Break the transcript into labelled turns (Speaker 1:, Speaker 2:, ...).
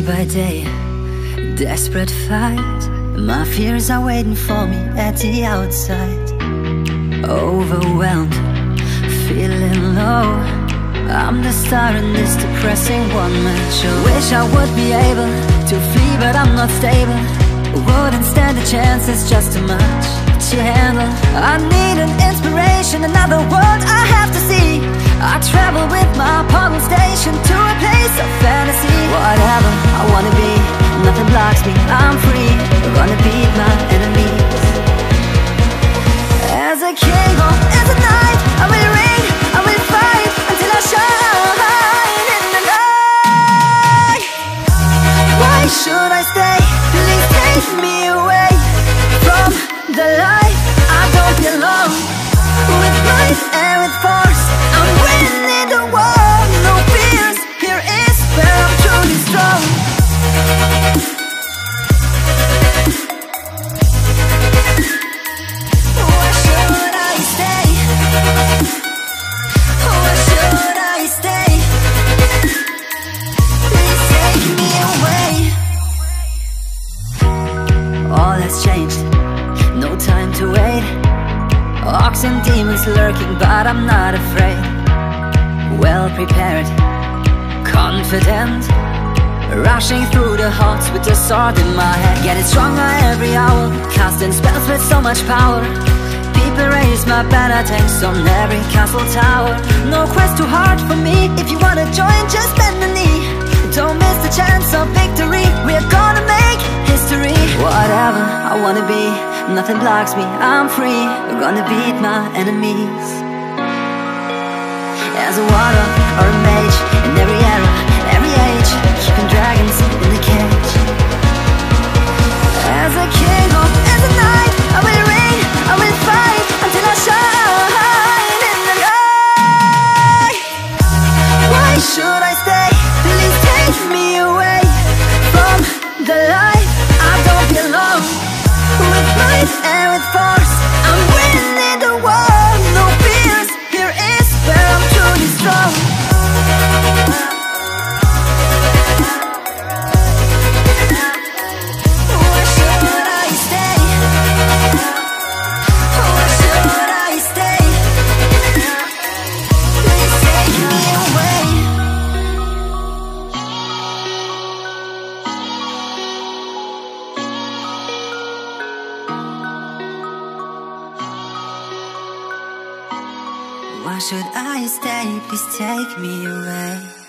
Speaker 1: Day by day, desperate fight. My fears are waiting for me at the outside. Overwhelmed, feeling low. I'm the star in this depressing one-man show. Wish I would be able to flee, but I'm not stable. Wouldn't stand a chance, it's just too much to handle. I need an inspiration, another world I have to see. I travel blocks me. I'm free. We're gonna beat my Has changed, no time to wait. Orcs and demons lurking, but I'm not afraid. Well prepared, confident. Rushing through the halls with the sword in my hand. Getting stronger every hour, casting spells with so much power. People raise my banner tanks on every castle tower. No quest too hard for wanna be, nothing blocks me. I'm free. We're gonna beat my enemies. As a warrior or a mage in every era, Why should I stay? Please take me away.